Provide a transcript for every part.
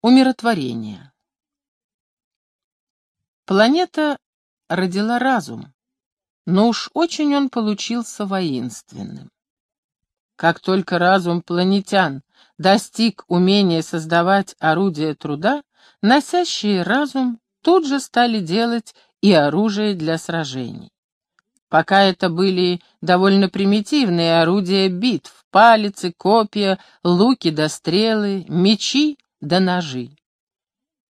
Умиротворение. Планета родила разум, но уж очень он получился воинственным. Как только разум планетян достиг умения создавать орудия труда, носящие разум тут же стали делать и оружие для сражений. Пока это были довольно примитивные орудия битв, палицы, копья, луки да стрелы, мечи да ножи.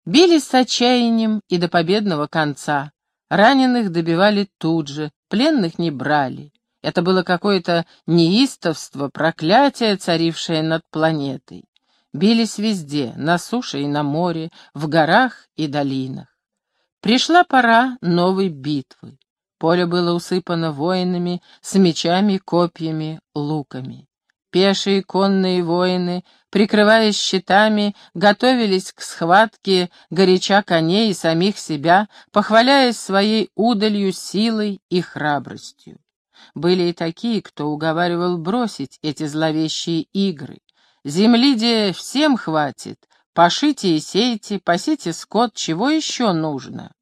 Бились с отчаянием и до победного конца. Раненых добивали тут же, пленных не брали. Это было какое-то неистовство, проклятие, царившее над планетой. Бились везде, на суше и на море, в горах и долинах. Пришла пора новой битвы. Поле было усыпано воинами с мечами, копьями, луками. Пешие конные воины, прикрываясь щитами, готовились к схватке горяча коней и самих себя, похваляясь своей удалью, силой и храбростью. Были и такие, кто уговаривал бросить эти зловещие игры. Земли где всем хватит, пошите и сейте, пасите скот, чего еще нужно?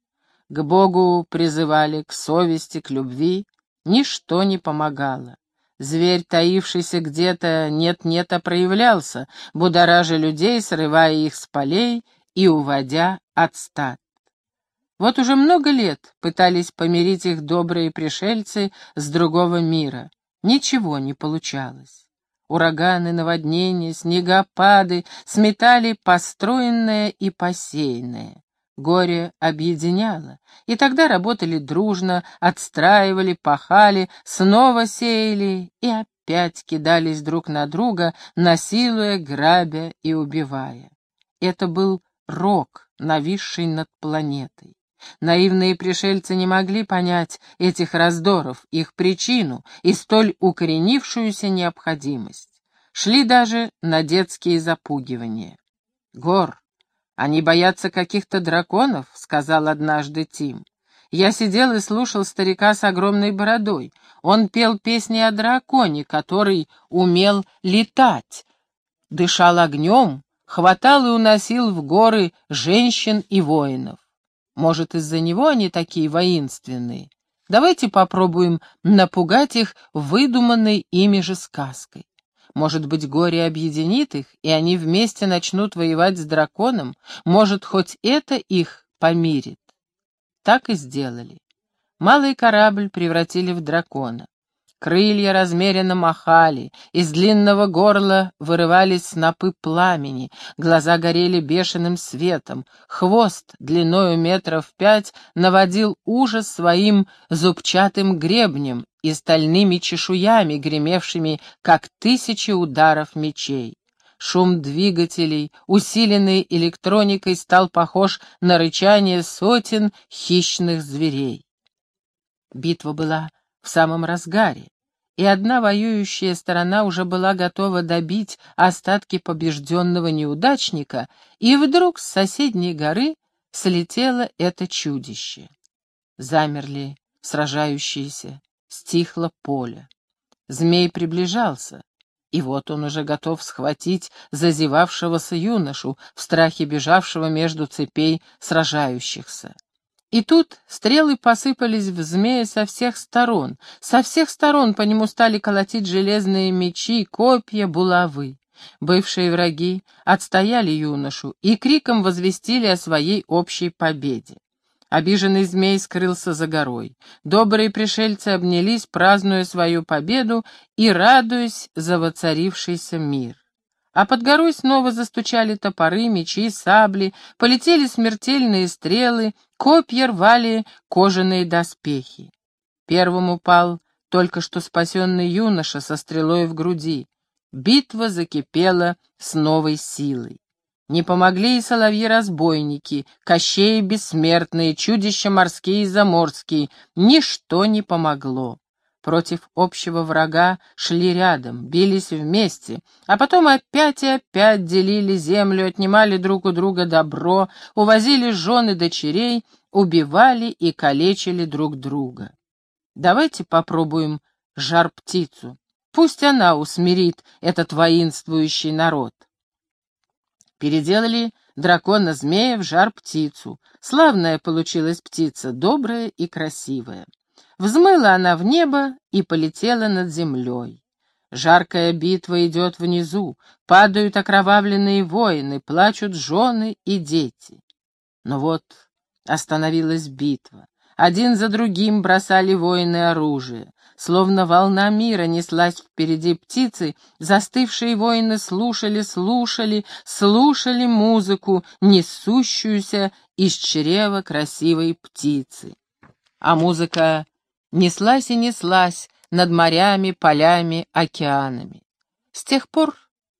К Богу призывали, к совести, к любви, ничто не помогало. Зверь, таившийся где-то, нет-нет, а проявлялся, будоража людей, срывая их с полей и уводя от стад. Вот уже много лет пытались помирить их добрые пришельцы с другого мира. Ничего не получалось. Ураганы, наводнения, снегопады сметали построенное и посеянное. Горе объединяло, и тогда работали дружно, отстраивали, пахали, снова сеяли и опять кидались друг на друга, насилуя, грабя и убивая. Это был рок, нависший над планетой. Наивные пришельцы не могли понять этих раздоров, их причину и столь укоренившуюся необходимость. Шли даже на детские запугивания. «Гор, «Они боятся каких-то драконов», — сказал однажды Тим. Я сидел и слушал старика с огромной бородой. Он пел песни о драконе, который умел летать, дышал огнем, хватал и уносил в горы женщин и воинов. Может, из-за него они такие воинственные? Давайте попробуем напугать их выдуманной ими же сказкой. Может быть, горе объединит их, и они вместе начнут воевать с драконом? Может, хоть это их помирит? Так и сделали. Малый корабль превратили в дракона. Крылья размеренно махали, из длинного горла вырывались снопы пламени, глаза горели бешеным светом, хвост длиною метров пять наводил ужас своим зубчатым гребнем и стальными чешуями, гремевшими, как тысячи ударов мечей. Шум двигателей, усиленный электроникой, стал похож на рычание сотен хищных зверей. Битва была в самом разгаре, и одна воюющая сторона уже была готова добить остатки побежденного неудачника, и вдруг с соседней горы слетело это чудище. Замерли сражающиеся, стихло поле. Змей приближался, и вот он уже готов схватить зазевавшегося юношу, в страхе бежавшего между цепей сражающихся. И тут стрелы посыпались в змея со всех сторон. Со всех сторон по нему стали колотить железные мечи, копья, булавы. Бывшие враги отстояли юношу и криком возвестили о своей общей победе. Обиженный змей скрылся за горой. Добрые пришельцы обнялись, празднуя свою победу и радуясь за воцарившийся мир. А под горой снова застучали топоры, мечи, сабли, полетели смертельные стрелы, копья рвали кожаные доспехи. Первым упал только что спасенный юноша со стрелой в груди. Битва закипела с новой силой. Не помогли и соловьи-разбойники, кощеи бессмертные, чудища морские и заморские. Ничто не помогло против общего врага шли рядом, бились вместе, а потом опять и опять делили землю, отнимали друг у друга добро, увозили жены дочерей, убивали и калечили друг друга. Давайте попробуем жар-птицу. Пусть она усмирит этот воинствующий народ. Переделали дракона-змея в жар-птицу. Славная получилась птица, добрая и красивая. Взмыла она в небо и полетела над землей. Жаркая битва идет внизу, падают окровавленные воины, плачут жены и дети. Но вот остановилась битва. Один за другим бросали воины оружие. Словно волна мира неслась впереди птицы, застывшие воины слушали, слушали, слушали музыку, несущуюся из чрева красивой птицы. А музыка неслась и неслась над морями, полями, океанами. С тех пор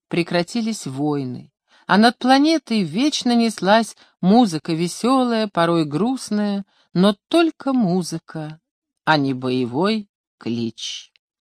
прекратились войны, а над планетой вечно неслась музыка веселая, порой грустная, но только музыка, а не боевой клич.